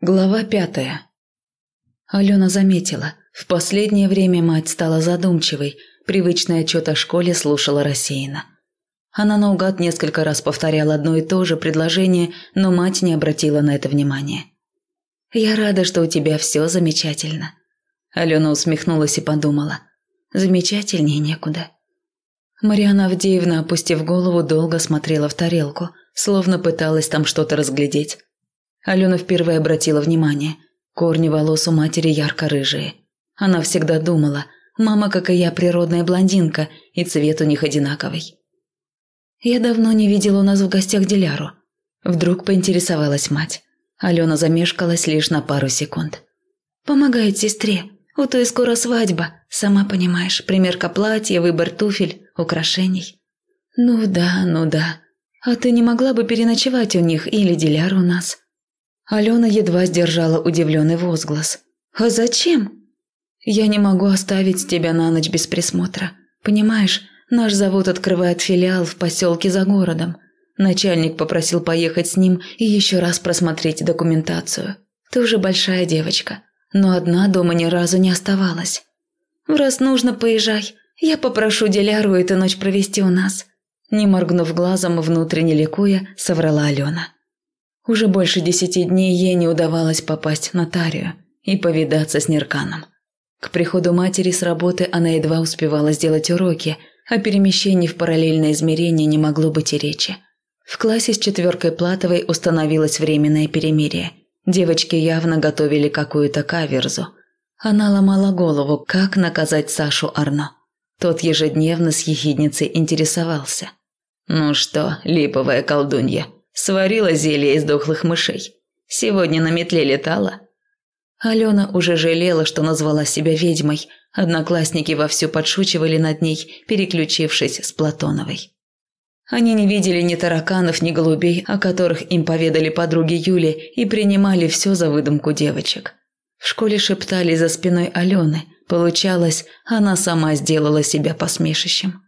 Глава пятая. Алена заметила, в последнее время мать стала задумчивой, привычный отчет о школе слушала рассеянно. Она наугад несколько раз повторяла одно и то же предложение, но мать не обратила на это внимания. «Я рада, что у тебя все замечательно». Алена усмехнулась и подумала. «Замечательнее некуда». Мариана Авдеевна, опустив голову, долго смотрела в тарелку, словно пыталась там что-то разглядеть. Алена впервые обратила внимание. Корни волос у матери ярко-рыжие. Она всегда думала, мама, как и я, природная блондинка, и цвет у них одинаковый. Я давно не видела у нас в гостях Диляру. Вдруг поинтересовалась мать. Алена замешкалась лишь на пару секунд. «Помогает сестре. У той скоро свадьба. Сама понимаешь, примерка платья, выбор туфель, украшений». «Ну да, ну да. А ты не могла бы переночевать у них или Диляр у нас?» Алена едва сдержала удивленный возглас. «А зачем?» «Я не могу оставить тебя на ночь без присмотра. Понимаешь, наш завод открывает филиал в поселке за городом. Начальник попросил поехать с ним и еще раз просмотреть документацию. Ты уже большая девочка, но одна дома ни разу не оставалась. Раз нужно, поезжай. Я попрошу Диляру эту ночь провести у нас». Не моргнув глазом, внутренне ликуя, соврала Алена. Уже больше десяти дней ей не удавалось попасть на Тарию и повидаться с Нерканом. К приходу матери с работы она едва успевала сделать уроки, а перемещений в параллельное измерение не могло быть и речи. В классе с четверкой Платовой установилось временное перемирие. Девочки явно готовили какую-то каверзу. Она ломала голову, как наказать Сашу Арно. Тот ежедневно с ехидницей интересовался. «Ну что, липовая колдунья, Сварила зелье из дохлых мышей. Сегодня на метле летала. Алена уже жалела, что назвала себя ведьмой. Одноклассники вовсю подшучивали над ней, переключившись с Платоновой. Они не видели ни тараканов, ни голубей, о которых им поведали подруги Юли, и принимали все за выдумку девочек. В школе шептали за спиной Алены. Получалось, она сама сделала себя посмешищем.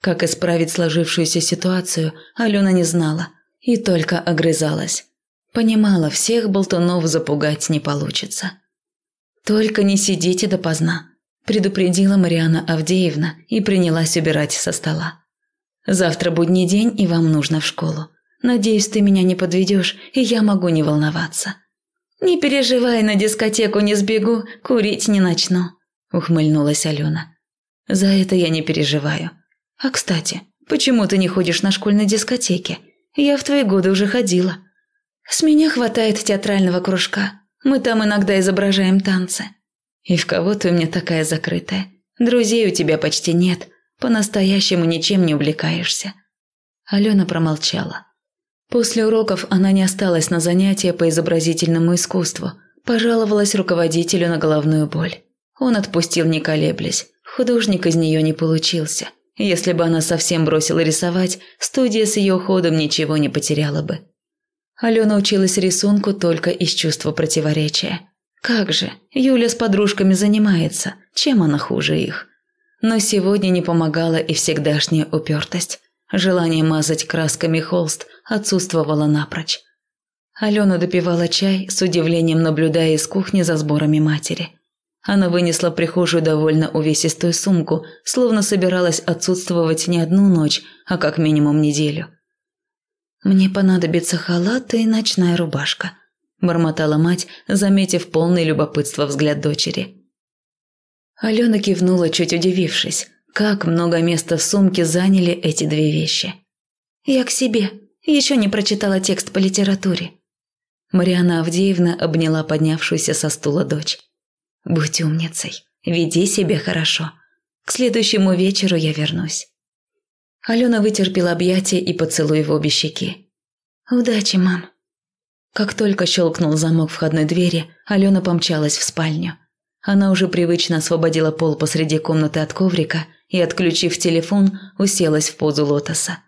Как исправить сложившуюся ситуацию, Алена не знала – и только огрызалась. Понимала, всех болтунов запугать не получится. «Только не сидите допоздна», – предупредила Мариана Авдеевна и принялась убирать со стола. «Завтра будний день, и вам нужно в школу. Надеюсь, ты меня не подведешь, и я могу не волноваться». «Не переживай, на дискотеку не сбегу, курить не начну», – ухмыльнулась Алена. «За это я не переживаю. А, кстати, почему ты не ходишь на школьной дискотеке? Я в твои годы уже ходила. С меня хватает театрального кружка. Мы там иногда изображаем танцы. И в кого ты меня такая закрытая? Друзей у тебя почти нет. По-настоящему ничем не увлекаешься. Алена промолчала. После уроков она не осталась на занятия по изобразительному искусству. Пожаловалась руководителю на головную боль. Он отпустил не колеблясь. Художник из нее не получился. Если бы она совсем бросила рисовать, студия с ее уходом ничего не потеряла бы. Алена училась рисунку только из чувства противоречия. Как же, Юля с подружками занимается, чем она хуже их? Но сегодня не помогала и всегдашняя упертость. Желание мазать красками холст отсутствовало напрочь. Алена допивала чай, с удивлением наблюдая из кухни за сборами матери. Она вынесла прихожую довольно увесистую сумку, словно собиралась отсутствовать не одну ночь, а как минимум неделю. «Мне понадобится халат и ночная рубашка», – бормотала мать, заметив полное любопытство взгляд дочери. Алена кивнула, чуть удивившись, как много места в сумке заняли эти две вещи. «Я к себе. Еще не прочитала текст по литературе». Мариана Авдеевна обняла поднявшуюся со стула дочь. Будь умницей, веди себя хорошо. К следующему вечеру я вернусь. Алена вытерпела объятия и поцелуй в обе щеки. «Удачи, мам!» Как только щелкнул замок входной двери, Алена помчалась в спальню. Она уже привычно освободила пол посреди комнаты от коврика и, отключив телефон, уселась в позу лотоса.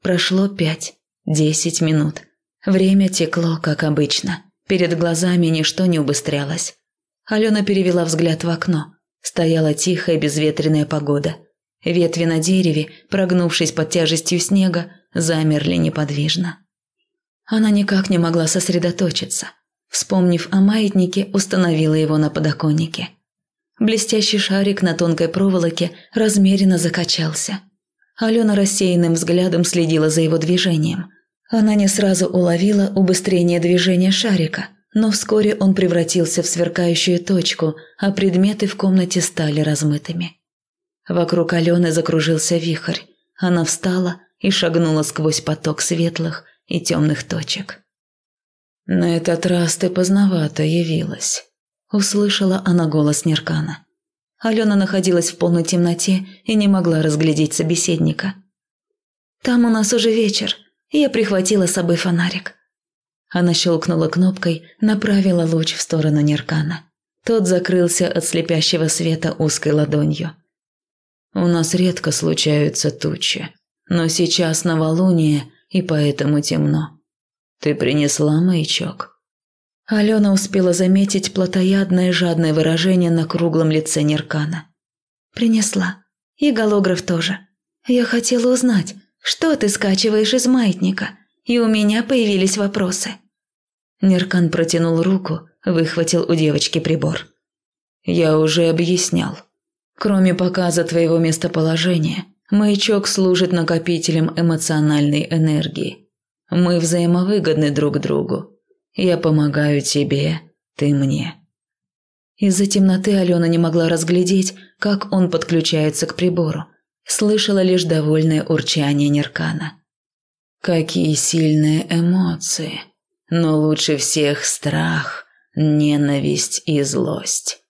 Прошло пять, десять минут. Время текло, как обычно. Перед глазами ничто не убыстрялось. Алена перевела взгляд в окно. Стояла тихая безветренная погода. Ветви на дереве, прогнувшись под тяжестью снега, замерли неподвижно. Она никак не могла сосредоточиться. Вспомнив о маятнике, установила его на подоконнике. Блестящий шарик на тонкой проволоке размеренно закачался. Алена рассеянным взглядом следила за его движением. Она не сразу уловила убыстрение движения шарика, но вскоре он превратился в сверкающую точку, а предметы в комнате стали размытыми. Вокруг Алены закружился вихрь. Она встала и шагнула сквозь поток светлых и темных точек. «На этот раз ты поздновато явилась», – услышала она голос Неркана. Алена находилась в полной темноте и не могла разглядеть собеседника. «Там у нас уже вечер. Я прихватила с собой фонарик». Она щелкнула кнопкой, направила луч в сторону Неркана. Тот закрылся от слепящего света узкой ладонью. «У нас редко случаются тучи, но сейчас новолуние, и поэтому темно. Ты принесла маячок?» Алена успела заметить плотоядное жадное выражение на круглом лице Неркана. «Принесла. И голограф тоже. Я хотела узнать, что ты скачиваешь из маятника, и у меня появились вопросы». Неркан протянул руку, выхватил у девочки прибор. «Я уже объяснял. Кроме показа твоего местоположения, маячок служит накопителем эмоциональной энергии. Мы взаимовыгодны друг другу, я помогаю тебе, ты мне». Из-за темноты Алена не могла разглядеть, как он подключается к прибору. Слышала лишь довольное урчание Неркана. «Какие сильные эмоции! Но лучше всех страх, ненависть и злость.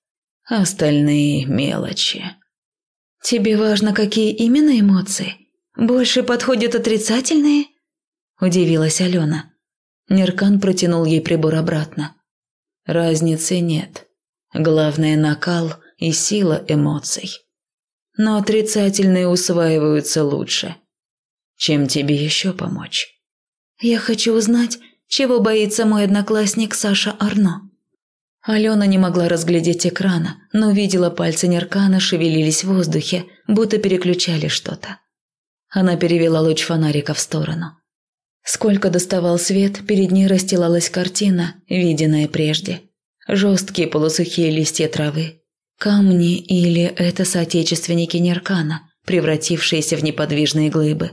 Остальные мелочи». «Тебе важно, какие именно эмоции? Больше подходят отрицательные?» – удивилась Алена. Неркан протянул ей прибор обратно. Разницы нет. Главное – накал и сила эмоций. Но отрицательные усваиваются лучше. Чем тебе еще помочь? Я хочу узнать, чего боится мой одноклассник Саша Арно. Алена не могла разглядеть экрана, но видела пальцы Неркана шевелились в воздухе, будто переключали что-то. Она перевела луч фонарика в сторону. Сколько доставал свет, перед ней расстилалась картина, виденная прежде. Жесткие полусухие листья травы, камни или это соотечественники Неркана, превратившиеся в неподвижные глыбы.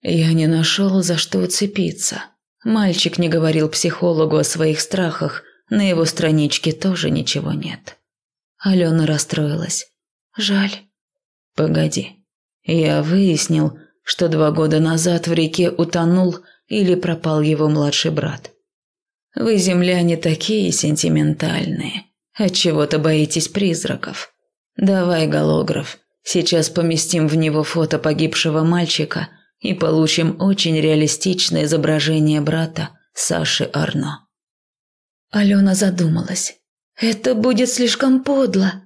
Я не нашел, за что уцепиться. Мальчик не говорил психологу о своих страхах, на его страничке тоже ничего нет. Алена расстроилась. Жаль. Погоди. Я выяснил, что два года назад в реке утонул или пропал его младший брат. Вы, земляне, такие сентиментальные. Отчего-то боитесь призраков. Давай, голограф, сейчас поместим в него фото погибшего мальчика и получим очень реалистичное изображение брата Саши Арно. Алена задумалась. Это будет слишком подло.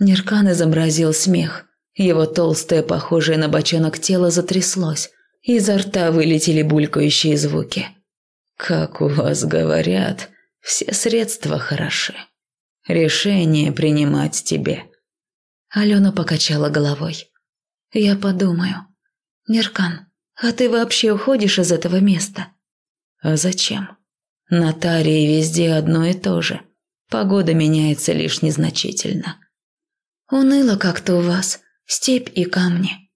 Неркан изобразил смех. Его толстое, похожее на бочонок тело затряслось. Изо рта вылетели булькающие звуки. «Как у вас говорят, все средства хороши. Решение принимать тебе». Алена покачала головой. «Я подумаю. Неркан, а ты вообще уходишь из этого места?» «А зачем? На Тарии везде одно и то же. Погода меняется лишь незначительно». «Уныло как-то у вас степь и камни.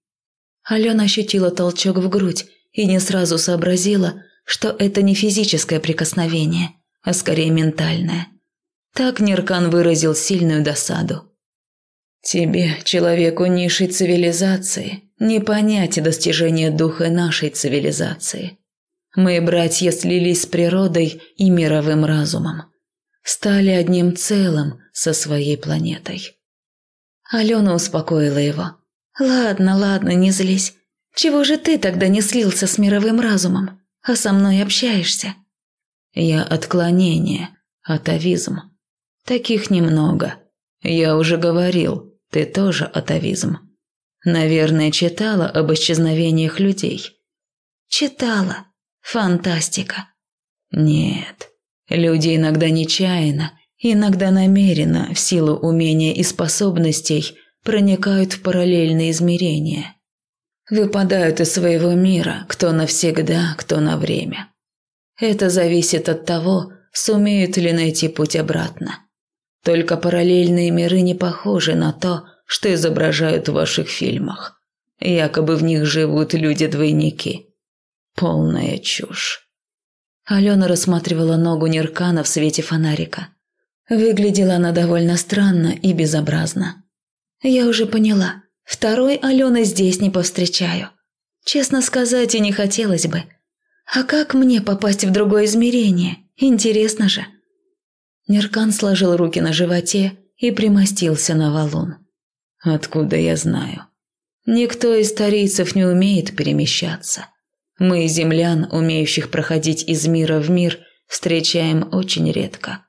Алена ощутила толчок в грудь и не сразу сообразила, что это не физическое прикосновение, а скорее ментальное. Так Неркан выразил сильную досаду. «Тебе, человеку низшей цивилизации, не понять достижения духа нашей цивилизации. Мы, братья, слились с природой и мировым разумом. Стали одним целым со своей планетой. Алена успокоила его. «Ладно, ладно, не злись. Чего же ты тогда не слился с мировым разумом, а со мной общаешься?» «Я отклонение, атовизм. Таких немного. Я уже говорил, ты тоже атовизм. Наверное, читала об исчезновениях людей». «Читала. Фантастика». «Нет, люди иногда нечаянно иногда намеренно, в силу умения и способностей, проникают в параллельные измерения. Выпадают из своего мира, кто навсегда, кто на время. Это зависит от того, сумеют ли найти путь обратно. Только параллельные миры не похожи на то, что изображают в ваших фильмах. Якобы в них живут люди-двойники. Полная чушь. Алена рассматривала ногу Неркана в свете фонарика. Выглядела она довольно странно и безобразно. Я уже поняла. Второй Алены здесь не повстречаю. Честно сказать, и не хотелось бы. А как мне попасть в другое измерение? Интересно же. Неркан сложил руки на животе и примостился на валун. Откуда я знаю? Никто из старейцев не умеет перемещаться. Мы, землян, умеющих проходить из мира в мир, встречаем очень редко.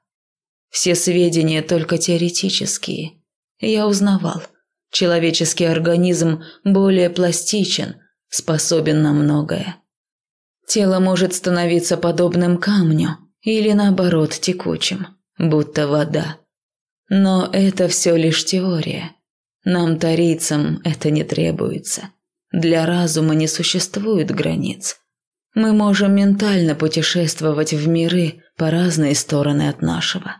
Все сведения только теоретические. Я узнавал. Человеческий организм более пластичен, способен на многое. Тело может становиться подобным камню или наоборот текучим, будто вода. Но это все лишь теория. Нам, тарийцам, это не требуется. Для разума не существует границ. Мы можем ментально путешествовать в миры по разные стороны от нашего.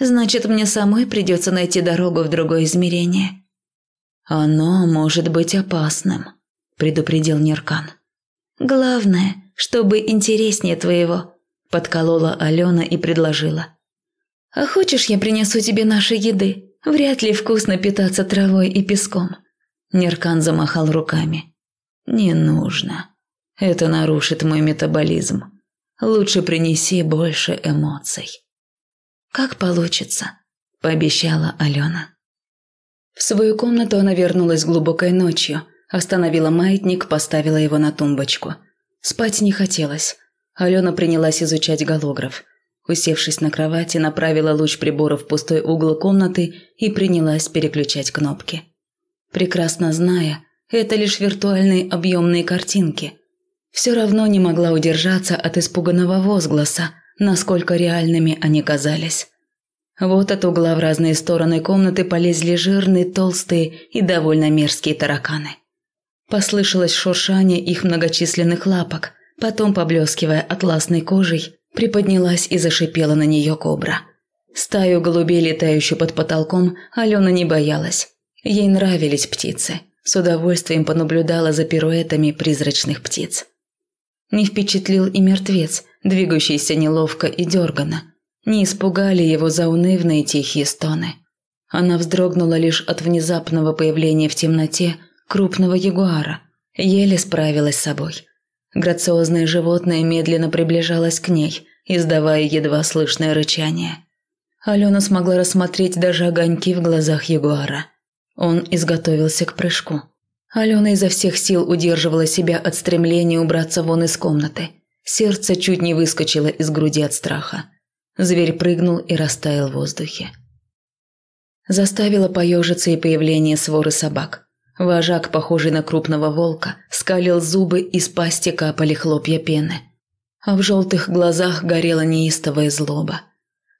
Значит, мне самой придется найти дорогу в другое измерение. Оно может быть опасным, предупредил Неркан. Главное, чтобы интереснее твоего, подколола Алена и предложила. А хочешь, я принесу тебе нашей еды? Вряд ли вкусно питаться травой и песком. Неркан замахал руками. Не нужно. Это нарушит мой метаболизм. Лучше принеси больше эмоций. Как получится, пообещала Алена. В свою комнату она вернулась глубокой ночью, остановила маятник, поставила его на тумбочку. Спать не хотелось. Алена принялась изучать голограф. Усевшись на кровати, направила луч прибора в пустой угол комнаты и принялась переключать кнопки. Прекрасно зная, это лишь виртуальные объемные картинки. Все равно не могла удержаться от испуганного возгласа, насколько реальными они казались. Вот от угла в разные стороны комнаты полезли жирные, толстые и довольно мерзкие тараканы. Послышалось шуршание их многочисленных лапок, потом, поблескивая атласной кожей, Приподнялась и зашипела на нее кобра. Стаю голубей, летающую под потолком, Алена не боялась. Ей нравились птицы. С удовольствием понаблюдала за пируэтами призрачных птиц. Не впечатлил и мертвец, двигающийся неловко и дерганно. Не испугали его заунывные тихие стоны. Она вздрогнула лишь от внезапного появления в темноте крупного ягуара. Еле справилась с собой – Грациозное животное медленно приближалось к ней, издавая едва слышное рычание. Алена смогла рассмотреть даже огоньки в глазах ягуара. Он изготовился к прыжку. Алена изо всех сил удерживала себя от стремления убраться вон из комнаты. Сердце чуть не выскочило из груди от страха. Зверь прыгнул и растаял в воздухе. Заставило поежиться и появление своры собак. Вожак, похожий на крупного волка, скалил зубы, и с пасти капали хлопья пены. А в желтых глазах горела неистовая злоба.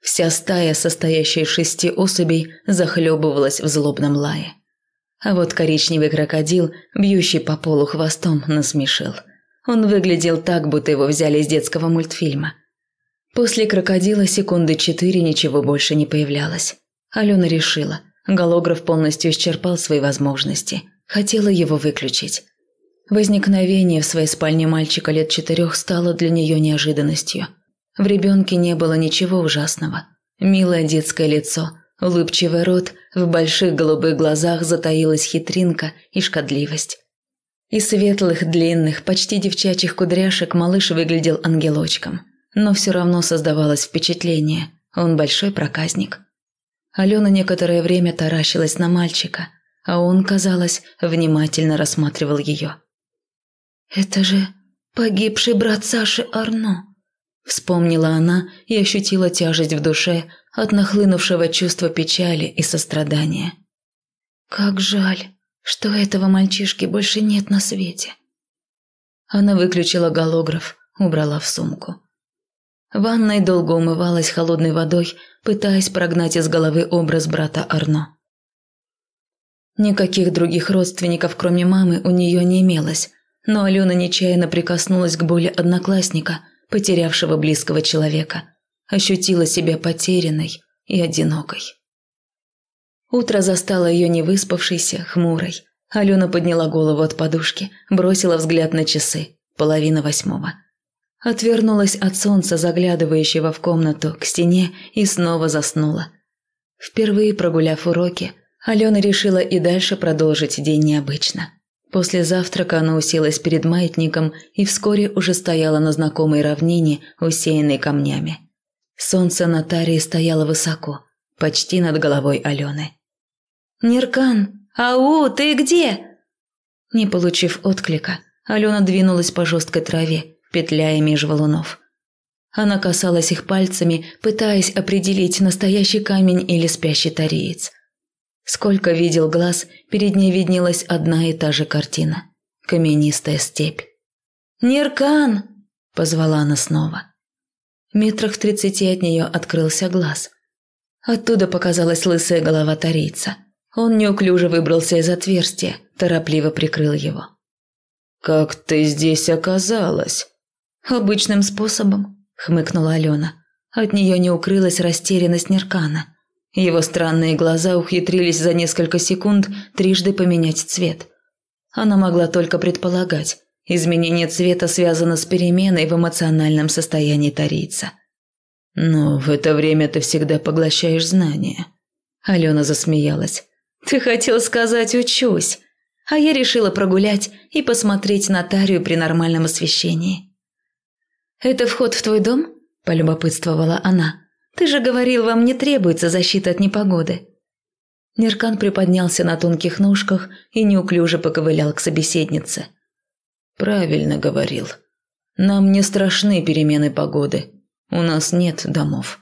Вся стая, состоящая из шести особей, захлебывалась в злобном лае. А вот коричневый крокодил, бьющий по полу хвостом, насмешил. Он выглядел так, будто его взяли из детского мультфильма. После крокодила секунды четыре ничего больше не появлялось. Алена решила, голограф полностью исчерпал свои возможности – Хотела его выключить. Возникновение в своей спальне мальчика лет четырех стало для нее неожиданностью. В ребенке не было ничего ужасного. Милое детское лицо, улыбчивый рот, в больших голубых глазах затаилась хитринка и шкодливость. Из светлых, длинных, почти девчачьих кудряшек малыш выглядел ангелочком. Но все равно создавалось впечатление, он большой проказник. Алена некоторое время таращилась на мальчика – а он, казалось, внимательно рассматривал ее. «Это же погибший брат Саши Арно», – вспомнила она и ощутила тяжесть в душе от нахлынувшего чувства печали и сострадания. «Как жаль, что этого мальчишки больше нет на свете». Она выключила голограф, убрала в сумку. Ванной долго умывалась холодной водой, пытаясь прогнать из головы образ брата Арно. Никаких других родственников, кроме мамы, у нее не имелось, но Алена нечаянно прикоснулась к боли одноклассника, потерявшего близкого человека. ощутила себя потерянной и одинокой. Утро застало ее невыспавшейся, хмурой. Алена подняла голову от подушки, бросила взгляд на часы. Половина восьмого. Отвернулась от солнца, заглядывающего в комнату, к стене, и снова заснула. Впервые прогуляв уроки, Алена решила и дальше продолжить день необычно. После завтрака она уселась перед маятником и вскоре уже стояла на знакомой равнине, усеянной камнями. Солнце на Тарии стояло высоко, почти над головой Алены. «Ниркан! Ау, ты где?» Не получив отклика, Алена двинулась по жесткой траве, петляя меж валунов. Она касалась их пальцами, пытаясь определить настоящий камень или спящий тариец. Сколько видел глаз, перед ней виднелась одна и та же картина. Каменистая степь. «Ниркан!» – позвала она снова. Метрах в тридцати от нее открылся глаз. Оттуда показалась лысая голова тарийца. Он неуклюже выбрался из отверстия, торопливо прикрыл его. «Как ты здесь оказалась?» «Обычным способом», – хмыкнула Алена. От нее не укрылась растерянность Неркана. Его странные глаза ухитрились за несколько секунд трижды поменять цвет. Она могла только предполагать, изменение цвета связано с переменой в эмоциональном состоянии тарийца. «Но в это время ты всегда поглощаешь знания». Алена засмеялась. «Ты хотел сказать «учусь», а я решила прогулять и посмотреть нотарию при нормальном освещении». «Это вход в твой дом?» – полюбопытствовала она. Ты же говорил, вам не требуется защита от непогоды». Неркан приподнялся на тонких ножках и неуклюже поковылял к собеседнице. «Правильно говорил. Нам не страшны перемены погоды. У нас нет домов.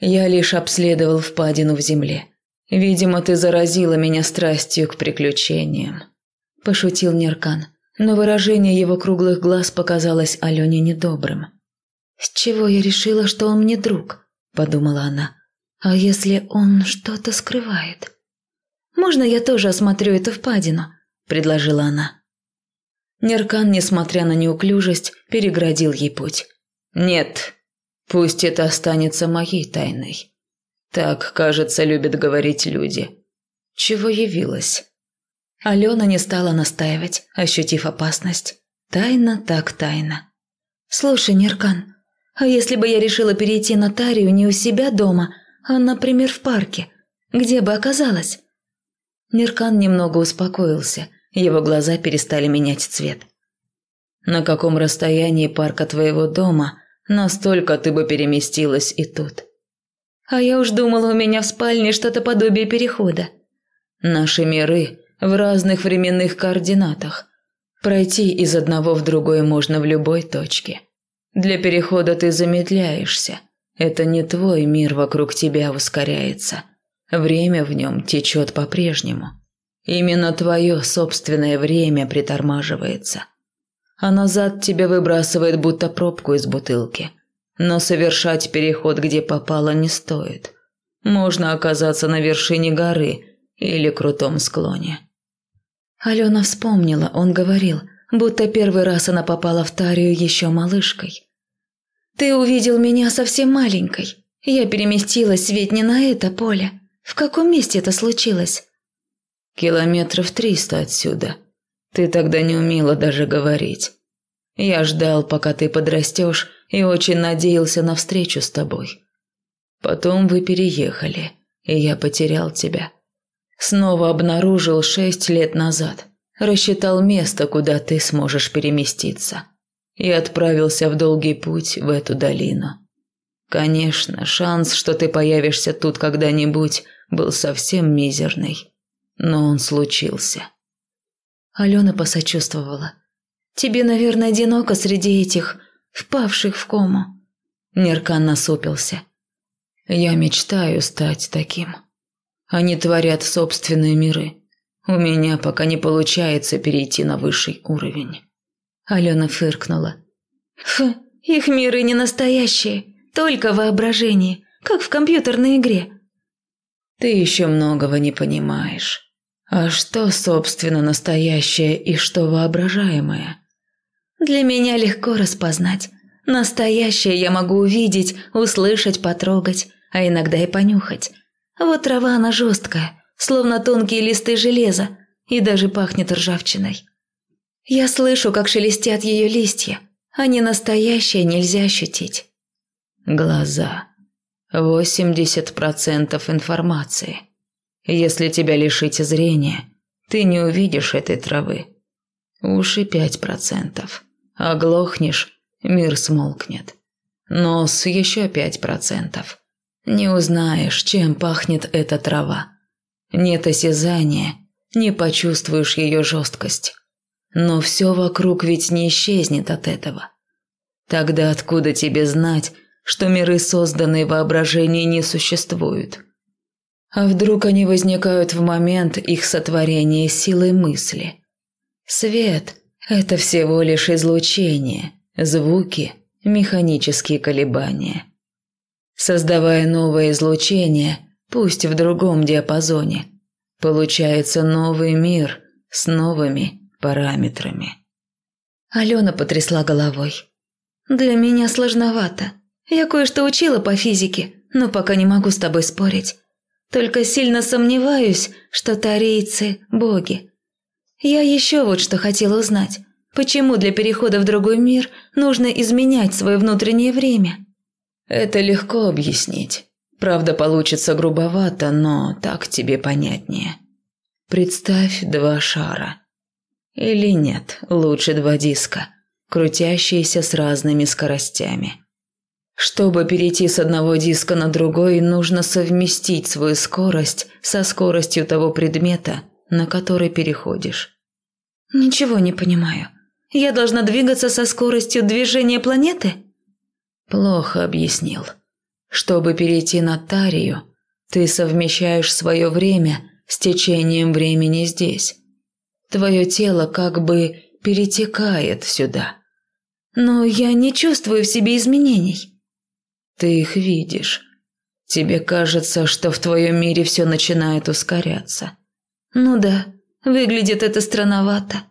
Я лишь обследовал впадину в земле. Видимо, ты заразила меня страстью к приключениям», – пошутил Неркан, но выражение его круглых глаз показалось Алене недобрым. «С чего я решила, что он мне друг?» подумала она. А если он что-то скрывает? Можно я тоже осмотрю эту впадину? предложила она. Неркан, несмотря на неуклюжесть, переградил ей путь. Нет, пусть это останется моей тайной. Так, кажется, любят говорить люди. Чего явилась? Алена не стала настаивать, ощутив опасность. Тайна так тайна. Слушай, Неркан, а если бы я решила перейти на Тарию не у себя дома, а, например, в парке? Где бы оказалась?» Ниркан немного успокоился, его глаза перестали менять цвет. «На каком расстоянии парка твоего дома, настолько ты бы переместилась и тут». «А я уж думала, у меня в спальне что-то подобие перехода». «Наши миры в разных временных координатах. Пройти из одного в другое можно в любой точке». Для перехода ты замедляешься. Это не твой мир вокруг тебя ускоряется. Время в нем течет по-прежнему. Именно твое собственное время притормаживается. А назад тебя выбрасывает будто пробку из бутылки. Но совершать переход, где попало, не стоит. Можно оказаться на вершине горы или крутом склоне. Алена вспомнила, он говорил, будто первый раз она попала в Тарию еще малышкой. Ты увидел меня совсем маленькой. Я переместилась ведь не на это поле. В каком месте это случилось? Километров триста отсюда. Ты тогда не умела даже говорить. Я ждал, пока ты подрастешь, и очень надеялся на встречу с тобой. Потом вы переехали, и я потерял тебя. Снова обнаружил шесть лет назад. Рассчитал место, куда ты сможешь переместиться и отправился в долгий путь в эту долину. Конечно, шанс, что ты появишься тут когда-нибудь, был совсем мизерный, но он случился. Алена посочувствовала. Тебе, наверное, одиноко среди этих впавших в кому. Неркан насупился. Я мечтаю стать таким. Они творят собственные миры. У меня пока не получается перейти на высший уровень. Алена фыркнула. «Фу, их миры не настоящие, только воображение, как в компьютерной игре». «Ты еще многого не понимаешь. А что, собственно, настоящее и что воображаемое?» «Для меня легко распознать. Настоящее я могу увидеть, услышать, потрогать, а иногда и понюхать. Вот трава она жесткая, словно тонкие листы железа, и даже пахнет ржавчиной. Я слышу, как шелестят ее листья, не настоящее нельзя ощутить. Глаза. 80% информации. Если тебя лишить зрения, ты не увидишь этой травы. Уши 5%. Оглохнешь, мир смолкнет. Нос еще 5%. Не узнаешь, чем пахнет эта трава. Нет осязания, не почувствуешь ее жесткость. Но все вокруг ведь не исчезнет от этого. Тогда откуда тебе знать, что миры, созданные воображением, не существуют? А вдруг они возникают в момент их сотворения силой мысли? Свет – это всего лишь излучение, звуки, механические колебания. Создавая новое излучение, пусть в другом диапазоне, получается новый мир с новыми параметрами. Алена потрясла головой. «Для меня сложновато. Я кое-что учила по физике, но пока не могу с тобой спорить. Только сильно сомневаюсь, что тарийцы – боги. Я еще вот что хотела узнать. Почему для перехода в другой мир нужно изменять свое внутреннее время?» Это легко объяснить. Правда, получится грубовато, но так тебе понятнее. Представь два шара. Или нет, лучше два диска, крутящиеся с разными скоростями. Чтобы перейти с одного диска на другой, нужно совместить свою скорость со скоростью того предмета, на который переходишь. Ничего не понимаю. Я должна двигаться со скоростью движения планеты? Плохо объяснил. Чтобы перейти на Тарию, ты совмещаешь свое время с течением времени здесь. Твое тело как бы перетекает сюда. Но я не чувствую в себе изменений. Ты их видишь. Тебе кажется, что в твоем мире все начинает ускоряться. Ну да, выглядит это странновато.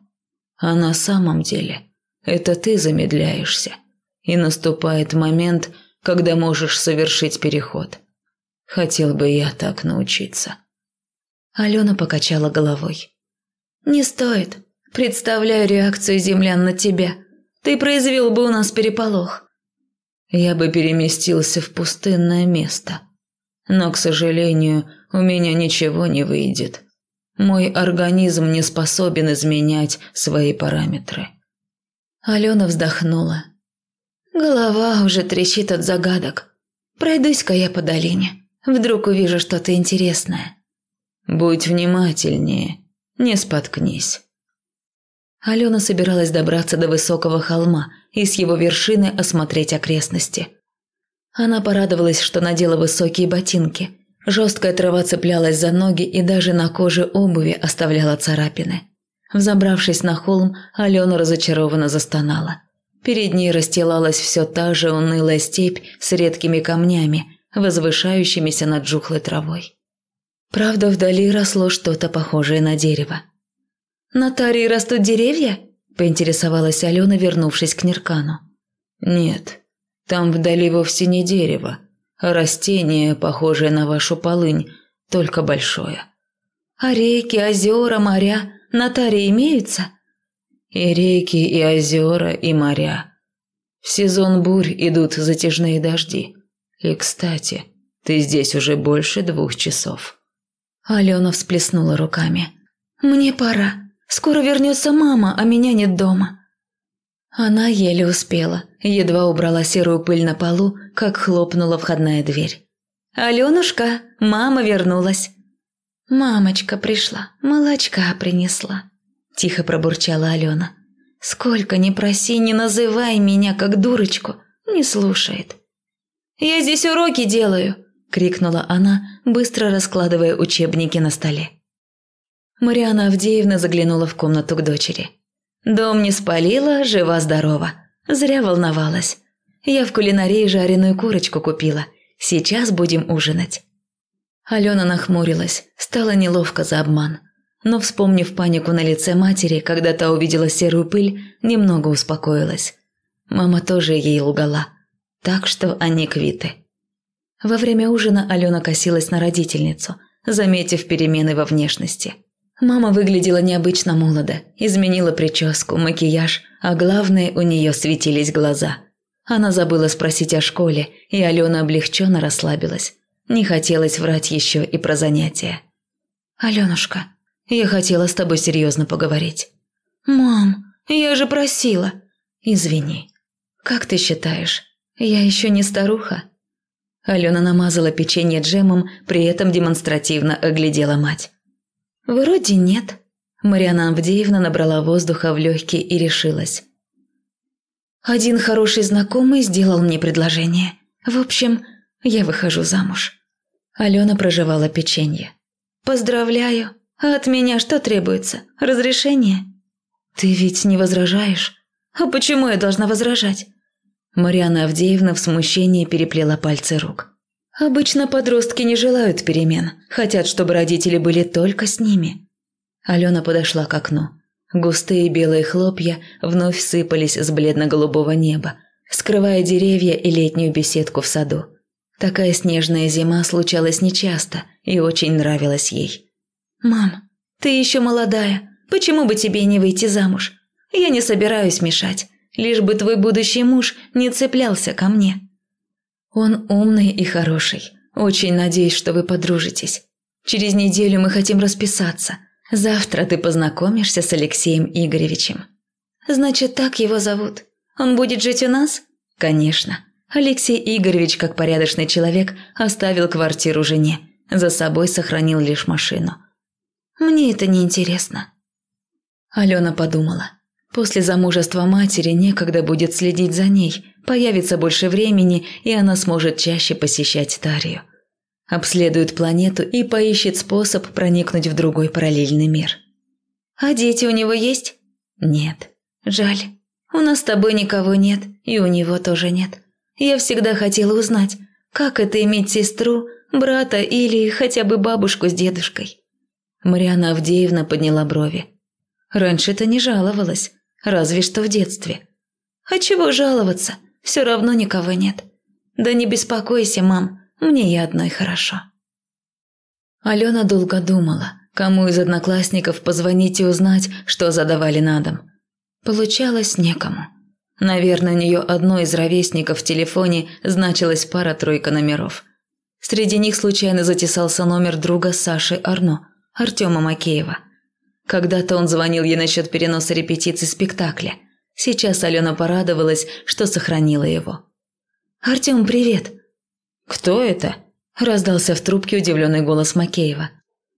А на самом деле это ты замедляешься и наступает момент, когда можешь совершить переход. Хотел бы я так научиться. Алена покачала головой. Не стоит. Представляю реакцию землян на тебя. Ты произвел бы у нас переполох. Я бы переместился в пустынное место. Но, к сожалению, у меня ничего не выйдет. Мой организм не способен изменять свои параметры. Алена вздохнула. Голова уже трещит от загадок. Пройдусь-ка я по долине. Вдруг увижу что-то интересное. Будь внимательнее, не споткнись. Алена собиралась добраться до высокого холма и с его вершины осмотреть окрестности. Она порадовалась, что надела высокие ботинки. Жесткая трава цеплялась за ноги и даже на коже обуви оставляла царапины. Взобравшись на холм, Алена разочарованно застонала. Перед ней расстилалась все та же унылая степь с редкими камнями, возвышающимися над жухлой травой. Правда, вдали росло что-то похожее на дерево. «На Тарии растут деревья?» – поинтересовалась Алена, вернувшись к Неркану. «Нет, там вдали вовсе не дерево, а растение, похожее на вашу полынь, только большое». «А реки, озера, моря на Таре имеются?» И реки, и озера, и моря. В сезон бурь идут затяжные дожди. И, кстати, ты здесь уже больше двух часов. Алена всплеснула руками. «Мне пора. Скоро вернется мама, а меня нет дома». Она еле успела, едва убрала серую пыль на полу, как хлопнула входная дверь. «Аленушка, мама вернулась». «Мамочка пришла, молочка принесла». – тихо пробурчала Алена. «Сколько ни проси, не называй меня как дурочку, не слушает». «Я здесь уроки делаю!» – крикнула она, быстро раскладывая учебники на столе. Мариана Авдеевна заглянула в комнату к дочери. «Дом не спалила, жива-здорова. Зря волновалась. Я в кулинарии жареную курочку купила. Сейчас будем ужинать». Алена нахмурилась, стало неловко за обман но, вспомнив панику на лице матери, когда та увидела серую пыль, немного успокоилась. Мама тоже ей лгала. Так что они квиты. Во время ужина Алена косилась на родительницу, заметив перемены во внешности. Мама выглядела необычно молодо, изменила прическу, макияж, а главное, у нее светились глаза. Она забыла спросить о школе, и Алена облегченно расслабилась. Не хотелось врать еще и про занятия. «Аленушка, я хотела с тобой серьезно поговорить». «Мам, я же просила». «Извини. Как ты считаешь, я еще не старуха?» Алена намазала печенье джемом, при этом демонстративно оглядела мать. «Вроде нет». Мариана Авдеевна набрала воздуха в легкие и решилась. «Один хороший знакомый сделал мне предложение. В общем, я выхожу замуж». Алена проживала печенье. «Поздравляю. А от меня что требуется? Разрешение?» «Ты ведь не возражаешь?» «А почему я должна возражать?» Мариана Авдеевна в смущении переплела пальцы рук. «Обычно подростки не желают перемен, хотят, чтобы родители были только с ними». Алена подошла к окну. Густые белые хлопья вновь сыпались с бледно-голубого неба, скрывая деревья и летнюю беседку в саду. Такая снежная зима случалась нечасто и очень нравилась ей. «Мам, ты еще молодая. Почему бы тебе не выйти замуж? Я не собираюсь мешать, лишь бы твой будущий муж не цеплялся ко мне». «Он умный и хороший. Очень надеюсь, что вы подружитесь. Через неделю мы хотим расписаться. Завтра ты познакомишься с Алексеем Игоревичем». «Значит, так его зовут. Он будет жить у нас?» «Конечно. Алексей Игоревич, как порядочный человек, оставил квартиру жене. За собой сохранил лишь машину. Мне это не интересно. Алена подумала. После замужества матери некогда будет следить за ней, появится больше времени, и она сможет чаще посещать Тарию. Обследует планету и поищет способ проникнуть в другой параллельный мир. «А дети у него есть?» «Нет. Жаль. У нас с тобой никого нет, и у него тоже нет. Я всегда хотела узнать, как это иметь сестру, брата или хотя бы бабушку с дедушкой. Мариана Авдеевна подняла брови. Раньше-то не жаловалась, разве что в детстве. А чего жаловаться? Все равно никого нет. Да не беспокойся, мам, мне и одной хорошо. Алена долго думала, кому из одноклассников позвонить и узнать, что задавали на дом. Получалось некому. Наверное, у нее одной из ровесников в телефоне значилась пара-тройка номеров. Среди них случайно затесался номер друга Саши Арно, Артема Макеева. Когда-то он звонил ей насчет переноса репетиций спектакля. Сейчас Алена порадовалась, что сохранила его. «Артем, привет!» «Кто это?» – раздался в трубке удивленный голос Макеева.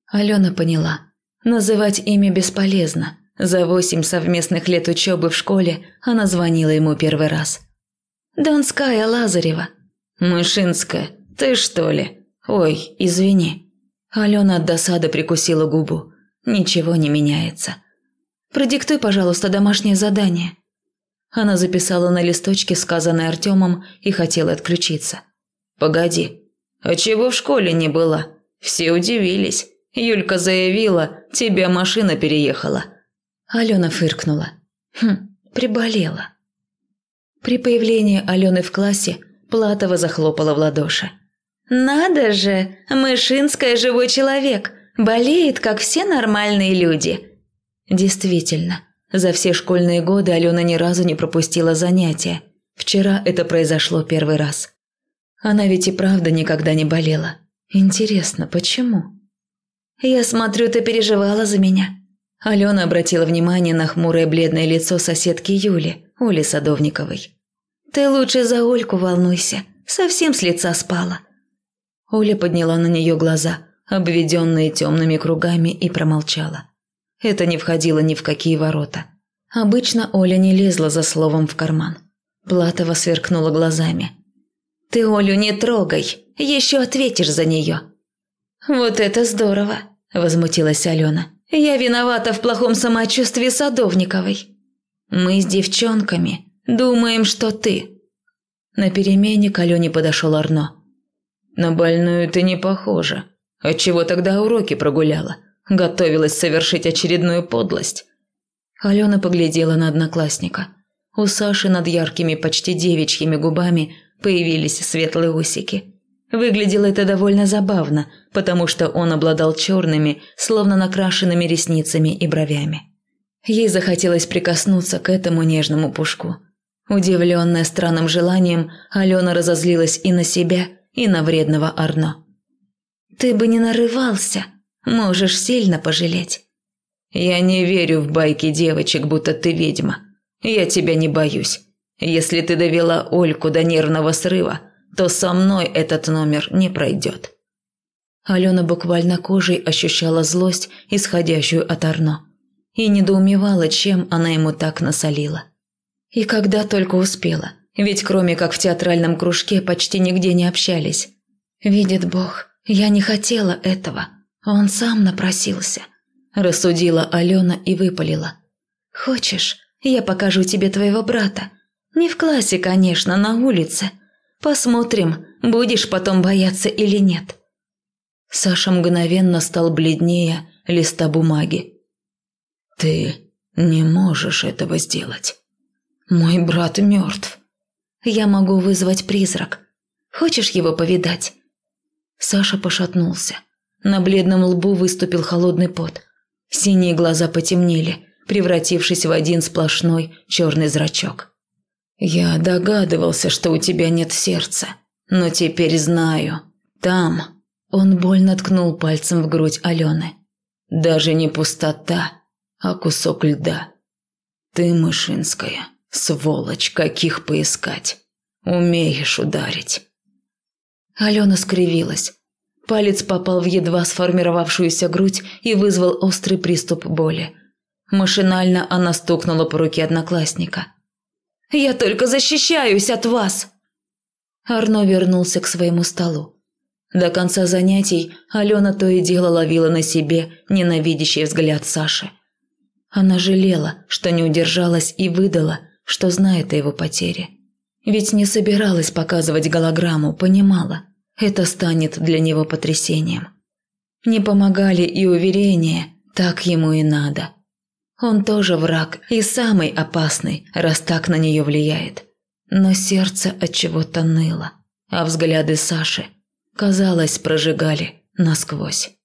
Алена поняла. Называть имя бесполезно. За восемь совместных лет учебы в школе она звонила ему первый раз. «Донская Лазарева». «Мышинская, ты что ли? Ой, извини». Алена от досады прикусила губу. Ничего не меняется. «Продиктуй, пожалуйста, домашнее задание». Она записала на листочке сказанное Артемом и хотела отключиться. «Погоди, а чего в школе не было? Все удивились. Юлька заявила, тебя машина переехала». Алена фыркнула. Хм, приболела. При появлении Алены в классе Платова захлопала в ладоши. «Надо же! Мышинская живой человек! Болеет, как все нормальные люди!» Действительно, за все школьные годы Алена ни разу не пропустила занятия. Вчера это произошло первый раз. Она ведь и правда никогда не болела. Интересно, почему? «Я смотрю, ты переживала за меня», Алена обратила внимание на хмурое бледное лицо соседки Юли, Оли Садовниковой. «Ты лучше за Ольку волнуйся, совсем с лица спала». Оля подняла на нее глаза, обведенные темными кругами, и промолчала. Это не входило ни в какие ворота. Обычно Оля не лезла за словом в карман. Платова сверкнула глазами. «Ты Олю не трогай, еще ответишь за нее». «Вот это здорово!» – возмутилась Алена. Я виновата в плохом самочувствии Садовниковой. Мы с девчонками думаем, что ты. На перемене к Алене подошел Арно. На больную ты не похожа. Отчего тогда уроки прогуляла? Готовилась совершить очередную подлость. Алена поглядела на одноклассника. У Саши над яркими, почти девичьими губами появились светлые усики. Выглядело это довольно забавно, потому что он обладал черными, словно накрашенными ресницами и бровями. Ей захотелось прикоснуться к этому нежному пушку. Удивленная странным желанием, Алена разозлилась и на себя, и на вредного Арно. «Ты бы не нарывался, можешь сильно пожалеть». «Я не верю в байки девочек, будто ты ведьма. Я тебя не боюсь. Если ты довела Ольку до нервного срыва, то со мной этот номер не пройдет». Алена буквально кожей ощущала злость, исходящую от Арно, и недоумевала, чем она ему так насолила. И когда только успела, ведь кроме как в театральном кружке почти нигде не общались. «Видит Бог, я не хотела этого, он сам напросился», – рассудила Алена и выпалила. «Хочешь, я покажу тебе твоего брата? Не в классе, конечно, на улице. Посмотрим, будешь потом бояться или нет». Саша мгновенно стал бледнее листа бумаги. «Ты не можешь этого сделать. Мой брат мертв. Я могу вызвать призрак. Хочешь его повидать?» Саша пошатнулся. На бледном лбу выступил холодный пот. Синие глаза потемнели, превратившись в один сплошной черный зрачок. «Я догадывался, что у тебя нет сердца, но теперь знаю. Там...» Он больно ткнул пальцем в грудь Алены. «Даже не пустота, а кусок льда. Ты мышинская, сволочь, каких поискать. Умеешь ударить». Алена скривилась. Палец попал в едва сформировавшуюся грудь и вызвал острый приступ боли. Машинально она стукнула по руке одноклассника. «Я только защищаюсь от вас!» Арно вернулся к своему столу. До конца занятий Алена то и дело ловила на себе ненавидящий взгляд Саши. Она жалела, что не удержалась и выдала, что знает о его потере. Ведь не собиралась показывать голограмму, понимала, это станет для него потрясением. Не помогали и уверения, так ему и надо. Он тоже враг и самый опасный, раз так на нее влияет. Но сердце от чего-то ныло, а взгляды Саши, казалось, прожигали насквозь.